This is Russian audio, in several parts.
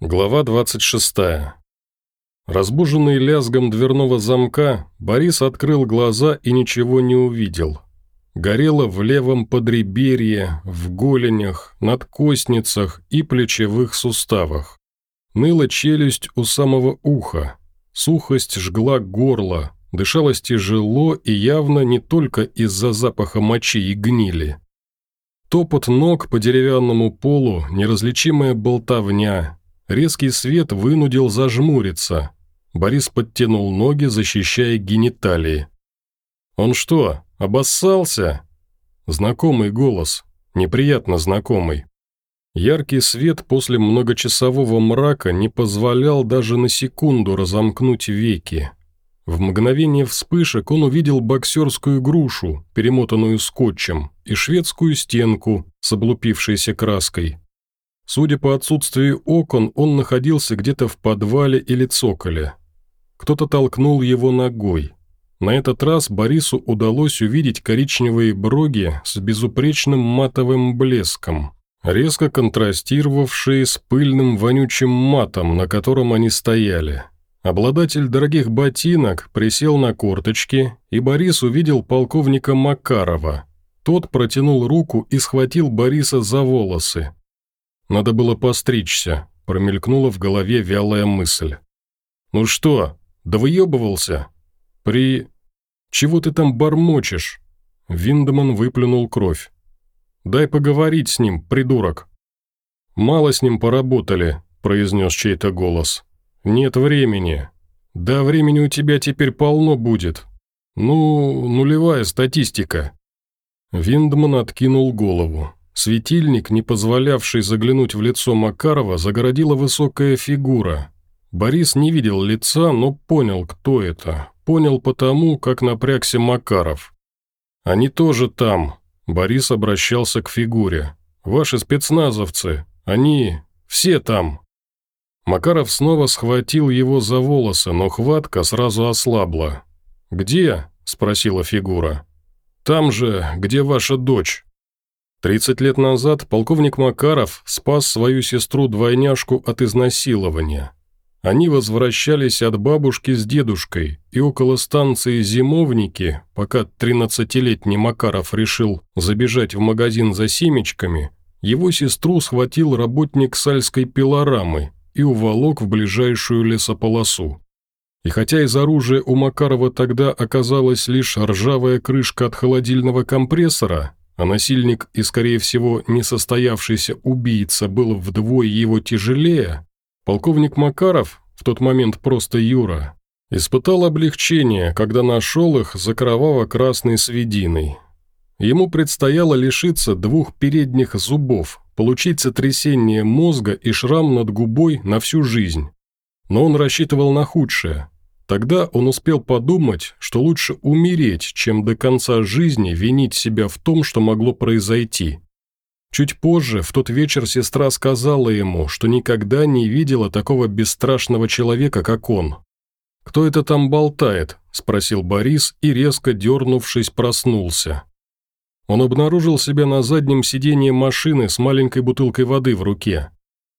Глава 26. Разбуженный лязгом дверного замка, Борис открыл глаза и ничего не увидел. Горело в левом подреберье, в голенях, надкостницах и плечевых суставах. Ныла челюсть у самого уха, сухость жгла горло, дышалось тяжело и явно не только из-за запаха мочи и гнили. Топот ног по деревянному полу, неразличимая болтовня, Резкий свет вынудил зажмуриться. Борис подтянул ноги, защищая гениталии. «Он что, обоссался?» Знакомый голос, неприятно знакомый. Яркий свет после многочасового мрака не позволял даже на секунду разомкнуть веки. В мгновение вспышек он увидел боксерскую грушу, перемотанную скотчем, и шведскую стенку с облупившейся краской. Судя по отсутствию окон, он находился где-то в подвале или цоколе. Кто-то толкнул его ногой. На этот раз Борису удалось увидеть коричневые броги с безупречным матовым блеском, резко контрастировавшие с пыльным вонючим матом, на котором они стояли. Обладатель дорогих ботинок присел на корточки, и Борис увидел полковника Макарова. Тот протянул руку и схватил Бориса за волосы. Надо было постричься», – промелькнула в голове вялая мысль. «Ну что, да выебывался? При... Чего ты там бормочешь?» Виндеман выплюнул кровь. «Дай поговорить с ним, придурок». «Мало с ним поработали», – произнес чей-то голос. «Нет времени». «Да времени у тебя теперь полно будет. Ну, нулевая статистика». Виндман откинул голову. Светильник, не позволявший заглянуть в лицо Макарова, загородила высокая фигура. Борис не видел лица, но понял, кто это. Понял потому, как напрягся Макаров. «Они тоже там», – Борис обращался к фигуре. «Ваши спецназовцы, они все там». Макаров снова схватил его за волосы, но хватка сразу ослабла. «Где?» – спросила фигура. «Там же, где ваша дочь». Тридцать лет назад полковник Макаров спас свою сестру-двойняшку от изнасилования. Они возвращались от бабушки с дедушкой, и около станции «Зимовники», пока тринадцатилетний Макаров решил забежать в магазин за семечками, его сестру схватил работник сальской пилорамы и уволок в ближайшую лесополосу. И хотя из оружия у Макарова тогда оказалась лишь ржавая крышка от холодильного компрессора, а насильник и, скорее всего, несостоявшийся убийца был вдвое его тяжелее, полковник Макаров, в тот момент просто Юра, испытал облегчение, когда нашел их за кроваво-красной свидиной. Ему предстояло лишиться двух передних зубов, получить сотрясение мозга и шрам над губой на всю жизнь. Но он рассчитывал на худшее – Тогда он успел подумать, что лучше умереть, чем до конца жизни винить себя в том, что могло произойти. Чуть позже, в тот вечер, сестра сказала ему, что никогда не видела такого бесстрашного человека, как он. «Кто это там болтает?» – спросил Борис и, резко дернувшись, проснулся. Он обнаружил себя на заднем сиденье машины с маленькой бутылкой воды в руке.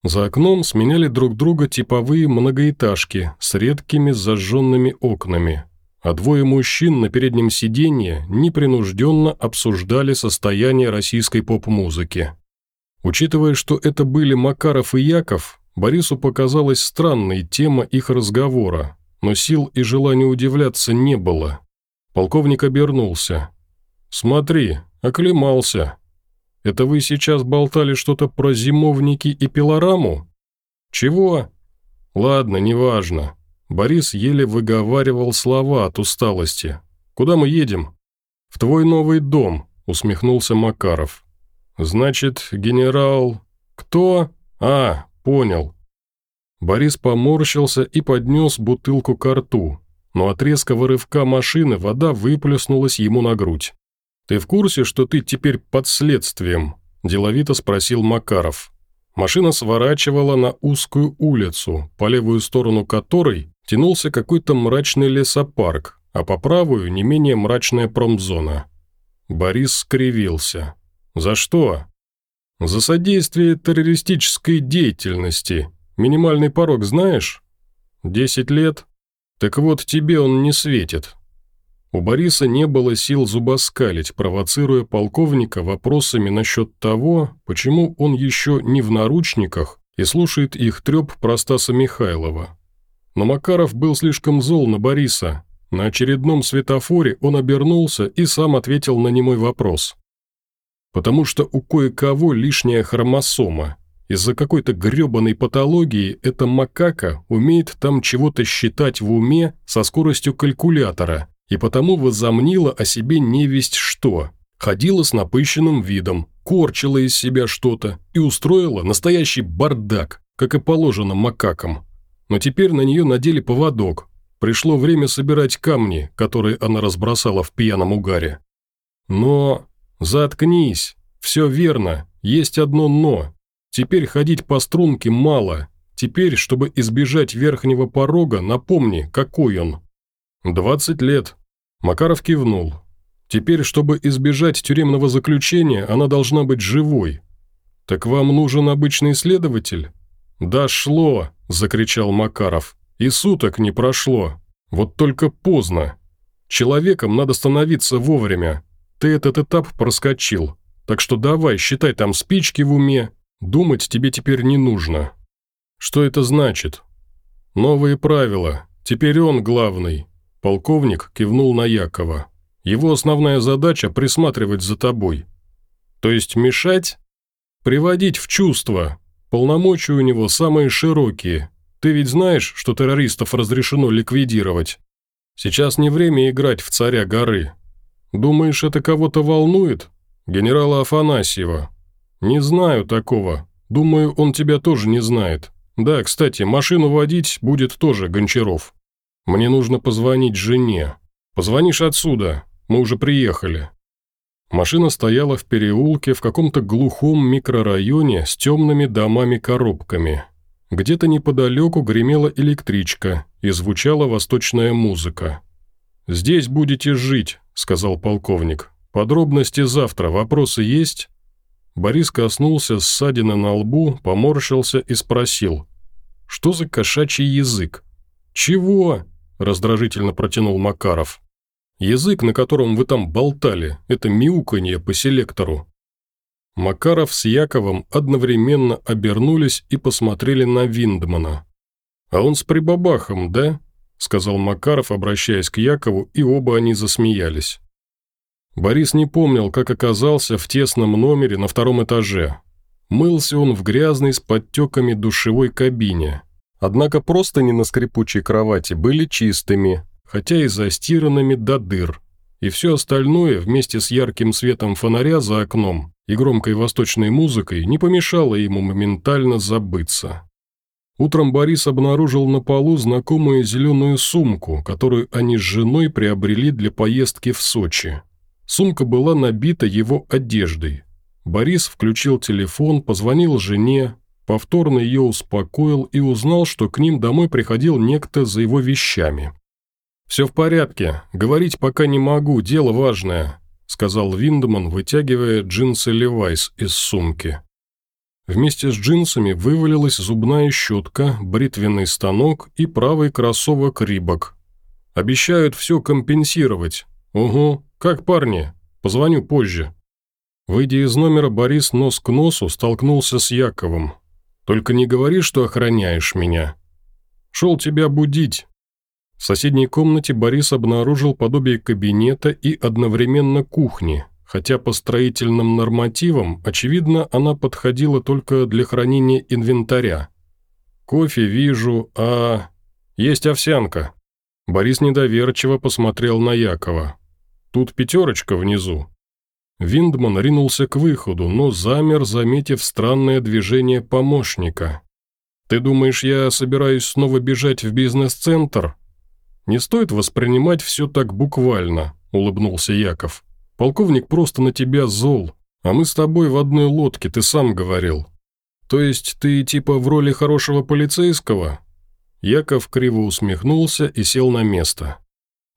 За окном сменяли друг друга типовые многоэтажки с редкими зажженными окнами, а двое мужчин на переднем сиденье непринужденно обсуждали состояние российской поп-музыки. Учитывая, что это были Макаров и Яков, Борису показалась странной тема их разговора, но сил и желания удивляться не было. Полковник обернулся. «Смотри, оклемался», это вы сейчас болтали что-то про зимовники и пилораму? Чего? Ладно, неважно. Борис еле выговаривал слова от усталости. Куда мы едем? В твой новый дом, усмехнулся Макаров. Значит, генерал... Кто? А, понял. Борис поморщился и поднес бутылку к рту, но от резкого рывка машины вода выплеснулась ему на грудь. «Ты в курсе, что ты теперь под следствием?» – деловито спросил Макаров. Машина сворачивала на узкую улицу, по левую сторону которой тянулся какой-то мрачный лесопарк, а по правую не менее мрачная промзона. Борис скривился. «За что?» «За содействие террористической деятельности», Минимальный порог знаешь? Десять лет? Так вот, тебе он не светит. У Бориса не было сил зубоскалить, провоцируя полковника вопросами насчет того, почему он еще не в наручниках и слушает их треп Простаса Михайлова. Но Макаров был слишком зол на Бориса. На очередном светофоре он обернулся и сам ответил на немой вопрос. «Потому что у кое-кого лишняя хромосома. Из-за какой-то гребаной патологии эта макака умеет там чего-то считать в уме со скоростью калькулятора, и потому возомнила о себе невесть что. Ходила с напыщенным видом, корчила из себя что-то и устроила настоящий бардак, как и положено макакам. Но теперь на нее надели поводок. Пришло время собирать камни, которые она разбросала в пьяном угаре. Но... Заткнись. Все верно. Есть одно «но». Теперь ходить по струнке мало. Теперь, чтобы избежать верхнего порога, напомни, какой он. «Двадцать лет». Макаров кивнул. «Теперь, чтобы избежать тюремного заключения, она должна быть живой. Так вам нужен обычный следователь?» «Дошло!» – закричал Макаров. «И суток не прошло. Вот только поздно. Человеком надо становиться вовремя. Ты этот этап проскочил. Так что давай, считай там спички в уме. Думать тебе теперь не нужно». «Что это значит?» «Новые правила. Теперь он главный». Полковник кивнул на Якова. «Его основная задача – присматривать за тобой». «То есть мешать?» «Приводить в чувство. Полномочия у него самые широкие. Ты ведь знаешь, что террористов разрешено ликвидировать? Сейчас не время играть в царя горы. Думаешь, это кого-то волнует? Генерала Афанасьева. Не знаю такого. Думаю, он тебя тоже не знает. Да, кстати, машину водить будет тоже Гончаров. Мне нужно позвонить жене. Позвонишь отсюда. Мы уже приехали. Машина стояла в переулке в каком-то глухом микрорайоне с темными домами-коробками. Где-то неподалеку гремела электричка и звучала восточная музыка. «Здесь будете жить», — сказал полковник. «Подробности завтра. Вопросы есть?» Борис коснулся ссадины на лбу, поморщился и спросил. «Что за кошачий язык?» «Чего?» – раздражительно протянул Макаров. Язык, на котором вы там болтали, это мяуканье по селектору». Макаров с Яковом одновременно обернулись и посмотрели на Виндмана. «А он с прибабахом, да?» – сказал Макаров, обращаясь к Якову, и оба они засмеялись. Борис не помнил, как оказался в тесном номере на втором этаже. Мылся он в грязной с подтеками душевой кабине. Однако просто не на скрипучей кровати были чистыми, хотя и застиранными до дыр, и все остальное вместе с ярким светом фонаря за окном и громкой восточной музыкой не помешало ему моментально забыться. Утром Борис обнаружил на полу знакомую зеленую сумку, которую они с женой приобрели для поездки в Сочи. Сумка была набита его одеждой. Борис включил телефон, позвонил жене, повторно ее успокоил и узнал, что к ним домой приходил некто за его вещами. «Все в порядке. Говорить пока не могу, дело важное», сказал Виндман, вытягивая джинсы Левайс из сумки. Вместе с джинсами вывалилась зубная щетка, бритвенный станок и правый кроссовок Рибок. Обещают все компенсировать. Угу, как парни. Позвоню позже. Выйдя из номера, Борис нос к носу столкнулся с Яковом. «Только не говори, что охраняешь меня. Шел тебя будить, в соседней комнате Борис обнаружил подобие кабинета и одновременно кухни, хотя по строительным нормативам, очевидно, она подходила только для хранения инвентаря. «Кофе вижу, а... есть овсянка». Борис недоверчиво посмотрел на Якова. «Тут пятерочка внизу». Виндман ринулся к выходу, но замер, заметив странное движение помощника. «Ты думаешь, я собираюсь снова бежать в бизнес-центр?» «Не стоит воспринимать все так буквально», – улыбнулся Яков. «Полковник просто на тебя зол, а мы с тобой в одной лодке, ты сам говорил». «То есть ты типа в роли хорошего полицейского?» Яков криво усмехнулся и сел на место.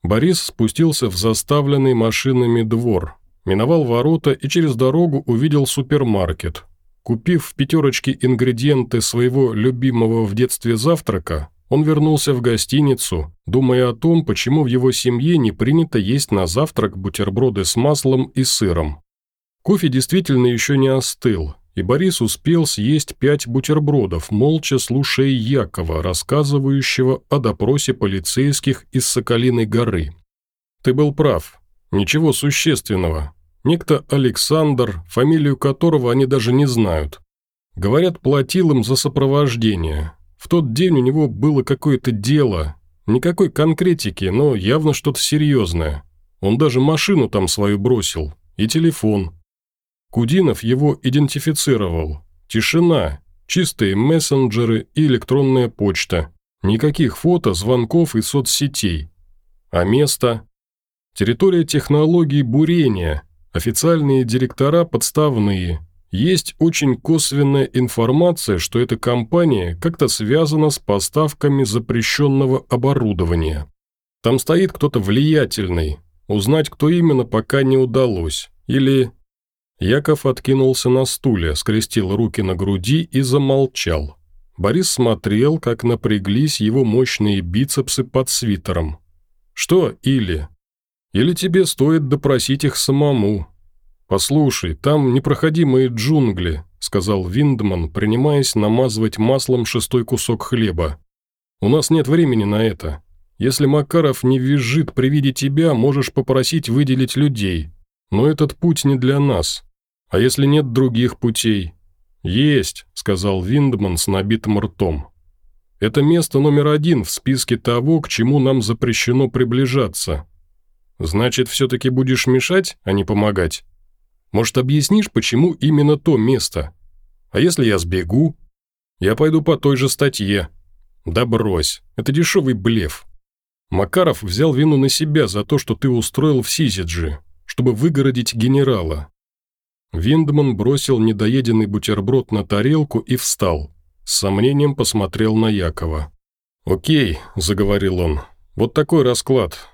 Борис спустился в заставленный машинами двор, миновал ворота и через дорогу увидел супермаркет. Купив в пятерочке ингредиенты своего любимого в детстве завтрака, он вернулся в гостиницу, думая о том, почему в его семье не принято есть на завтрак бутерброды с маслом и сыром. Кофе действительно еще не остыл, и Борис успел съесть пять бутербродов, молча слушая Якова, рассказывающего о допросе полицейских из Соколиной горы. «Ты был прав. Ничего существенного. Некто Александр, фамилию которого они даже не знают. Говорят, платил им за сопровождение. В тот день у него было какое-то дело. Никакой конкретики, но явно что-то серьезное. Он даже машину там свою бросил. И телефон. Кудинов его идентифицировал. Тишина, чистые мессенджеры и электронная почта. Никаких фото, звонков и соцсетей. А место? Территория технологий бурения – Официальные директора подставные. Есть очень косвенная информация, что эта компания как-то связана с поставками запрещенного оборудования. Там стоит кто-то влиятельный. Узнать, кто именно, пока не удалось. Или... Яков откинулся на стуле, скрестил руки на груди и замолчал. Борис смотрел, как напряглись его мощные бицепсы под свитером. «Что «или»?» Или тебе стоит допросить их самому?» «Послушай, там непроходимые джунгли», – сказал Виндман, принимаясь намазывать маслом шестой кусок хлеба. «У нас нет времени на это. Если Макаров не визжит при виде тебя, можешь попросить выделить людей. Но этот путь не для нас. А если нет других путей?» «Есть», – сказал Виндман с набитым ртом. «Это место номер один в списке того, к чему нам запрещено приближаться. Значит, все-таки будешь мешать, а не помогать? Может, объяснишь, почему именно то место? А если я сбегу? Я пойду по той же статье. Да брось, это дешевый блеф. Макаров взял вину на себя за то, что ты устроил в Сизиджи, чтобы выгородить генерала. Виндман бросил недоеденный бутерброд на тарелку и встал. С сомнением посмотрел на Якова. «Окей», – заговорил он, – «вот такой расклад.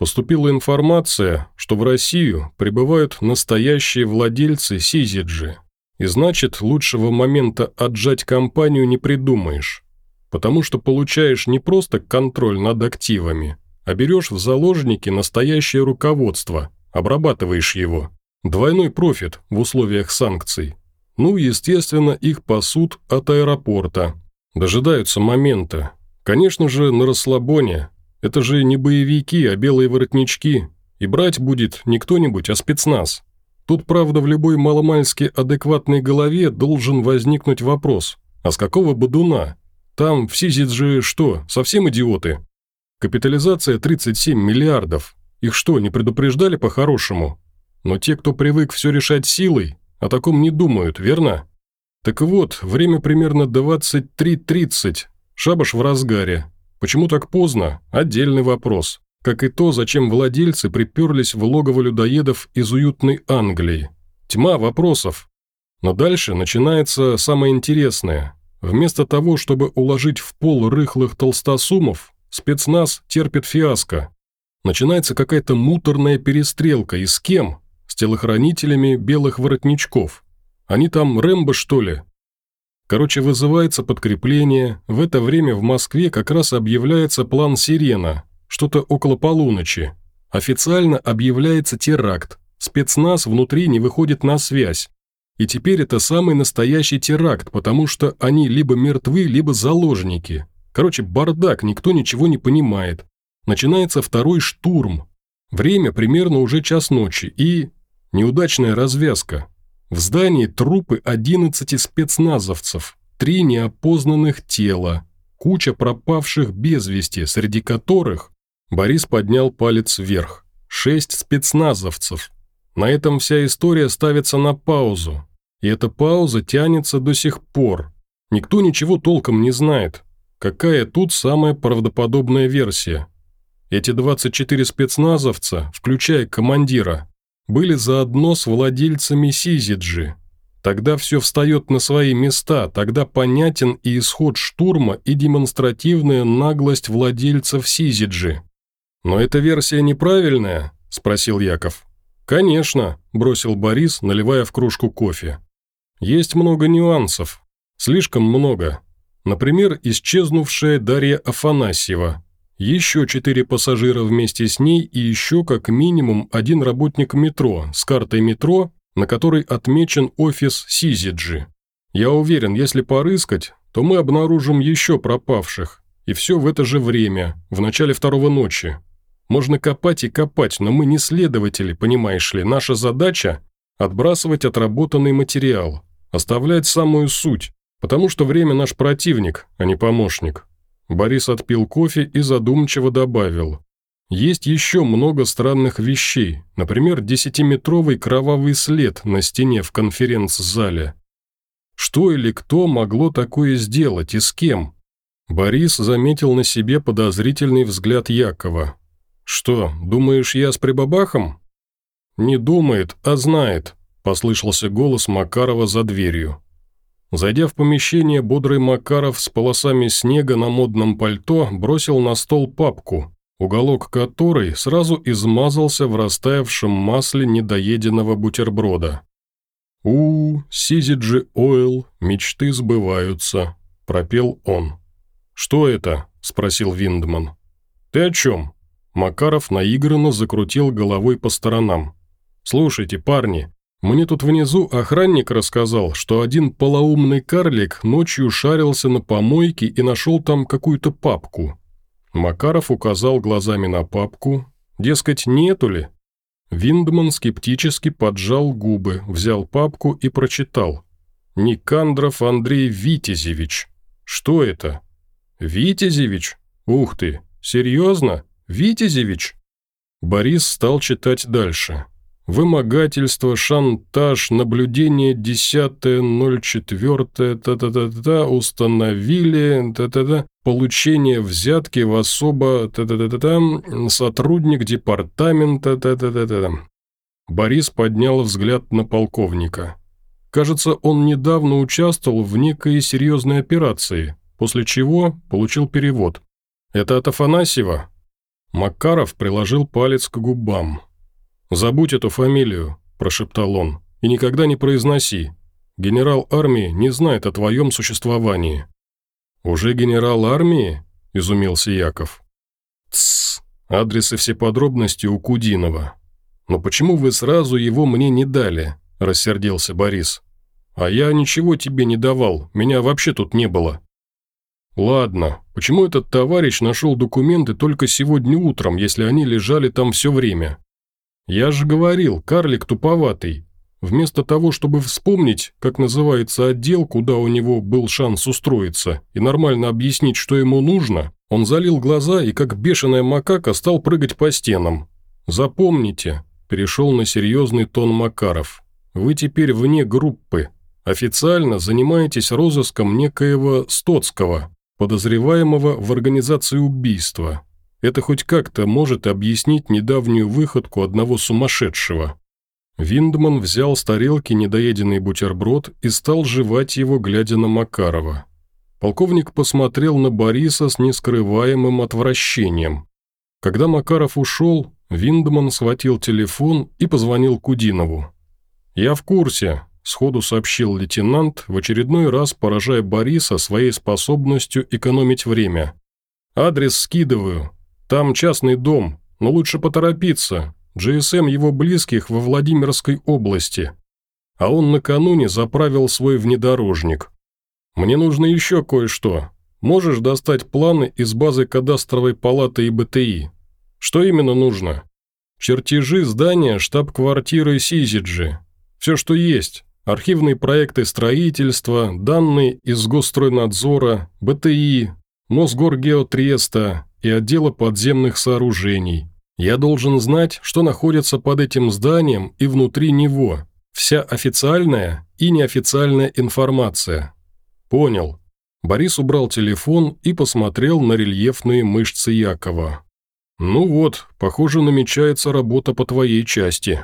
Поступила информация, что в Россию прибывают настоящие владельцы Сизиджи. И значит, лучшего момента отжать компанию не придумаешь. Потому что получаешь не просто контроль над активами, а берешь в заложники настоящее руководство, обрабатываешь его. Двойной профит в условиях санкций. Ну, естественно, их пасут от аэропорта. Дожидаются момента. Конечно же, на расслабоне, это же не боевики, а белые воротнички. И брать будет не кто-нибудь, а спецназ. Тут, правда, в любой маломальски адекватной голове должен возникнуть вопрос. А с какого бодуна? Там в Сизит же что, совсем идиоты? Капитализация 37 миллиардов. Их что, не предупреждали по-хорошему? Но те, кто привык все решать силой, о таком не думают, верно? Так вот, время примерно 23.30. Шабаш в разгаре. Почему так поздно? Отдельный вопрос. Как и то, зачем владельцы приперлись в логово людоедов из уютной Англии. Тьма вопросов. Но дальше начинается самое интересное. Вместо того, чтобы уложить в пол рыхлых толстосумов, спецназ терпит фиаско. Начинается какая-то муторная перестрелка. И с кем? С телохранителями белых воротничков. Они там Рэмбо, что ли? Короче, вызывается подкрепление. В это время в Москве как раз объявляется план «Сирена». Что-то около полуночи. Официально объявляется теракт. Спецназ внутри не выходит на связь. И теперь это самый настоящий теракт, потому что они либо мертвы, либо заложники. Короче, бардак, никто ничего не понимает. Начинается второй штурм. Время примерно уже час ночи и... Неудачная развязка. В здании трупы 11 спецназовцев, три неопознанных тела, куча пропавших без вести, среди которых Борис поднял палец вверх. Шесть спецназовцев. На этом вся история ставится на паузу. И эта пауза тянется до сих пор. Никто ничего толком не знает. Какая тут самая правдоподобная версия? Эти 24 спецназовца, включая командира, были заодно с владельцами Сизиджи. Тогда все встает на свои места, тогда понятен и исход штурма, и демонстративная наглость владельцев Сизиджи. «Но эта версия неправильная?» – спросил Яков. «Конечно», – бросил Борис, наливая в кружку кофе. Есть много нюансов. Слишком много. Например, исчезнувшая Дарья Афанасьева. Еще четыре пассажира вместе с ней и еще как минимум один работник метро с картой метро, на которой отмечен офис Сизиджи. Я уверен, если порыскать, то мы обнаружим еще пропавших. И все в это же время, в начале второго ночи. Можно копать и копать, но мы не следователи, понимаешь ли. Наша задача – отбрасывать отработанный материал, оставлять самую суть, потому что время наш противник, а не помощник. Борис отпил кофе и задумчиво добавил. Есть еще много странных вещей, например, десятиметровый кровавый след на стене в конференц-зале. Что или кто могло такое сделать и с кем? Борис заметил на себе подозрительный взгляд Якова. «Что, думаешь, я с прибабахом?» «Не думает, а знает», – послышался голос Макарова за дверью. Зайдя в помещение, бодрый Макаров с полосами снега на модном пальто бросил на стол папку, уголок которой сразу измазался в растаявшем масле недоеденного бутерброда. «У, Сизиджи Ойл, мечты сбываются», – пропел он. «Что это?» – спросил Виндман. «Ты о чем?» Макаров наигранно закрутил головой по сторонам. «Слушайте, парни, мне тут внизу охранник рассказал, что один полоумный карлик ночью шарился на помойке и нашел там какую-то папку». Макаров указал глазами на папку. «Дескать, нету ли?» Виндман скептически поджал губы, взял папку и прочитал. «Никандров Андрей Витязевич. Что это?» «Витязевич? Ух ты! Серьезно? Витязевич?» Борис стал читать дальше. Вымогательство, шантаж, наблюдение 10.04, та-та-та-та, установили, та-та-та, получение взятки в особо, та-та-та-та, сотрудник департамента, та-та-та-та. Борис поднял взгляд на полковника. Кажется, он недавно участвовал в некой серьезной операции после чего получил перевод. «Это от Афанасьева?» Макаров приложил палец к губам. «Забудь эту фамилию», – прошептал он, – «и никогда не произноси. Генерал армии не знает о твоем существовании». «Уже генерал армии?» – изумился Яков. «Тссс, адрес и все подробности у Кудинова». «Но почему вы сразу его мне не дали?» – рассердился Борис. «А я ничего тебе не давал, меня вообще тут не было». «Ладно, почему этот товарищ нашел документы только сегодня утром, если они лежали там все время?» «Я же говорил, карлик туповатый. Вместо того, чтобы вспомнить, как называется отдел, куда у него был шанс устроиться, и нормально объяснить, что ему нужно, он залил глаза и, как бешеная макака, стал прыгать по стенам. «Запомните», – перешел на серьезный тон Макаров, – «вы теперь вне группы. Официально занимаетесь розыском некоего Стоцкого, подозреваемого в организации убийства. Это хоть как-то может объяснить недавнюю выходку одного сумасшедшего. Виндман взял с тарелки недоеденный бутерброд и стал жевать его, глядя на Макарова. Полковник посмотрел на Бориса с нескрываемым отвращением. Когда Макаров ушел, Виндман схватил телефон и позвонил Кудинову. «Я в курсе», сходу сообщил лейтенант, в очередной раз поражая Бориса своей способностью экономить время. «Адрес скидываю. Там частный дом, но лучше поторопиться. GSM его близких во Владимирской области. А он накануне заправил свой внедорожник. Мне нужно еще кое-что. Можешь достать планы из базы кадастровой палаты и БТИ? Что именно нужно? Чертежи здания штаб-квартиры Сизиджи. Все, что есть архивные проекты строительства, данные из Госстройнадзора, БТИ, Мосгоргеотреста и отдела подземных сооружений. Я должен знать, что находится под этим зданием и внутри него, вся официальная и неофициальная информация. Понял. Борис убрал телефон и посмотрел на рельефные мышцы Якова. «Ну вот, похоже, намечается работа по твоей части».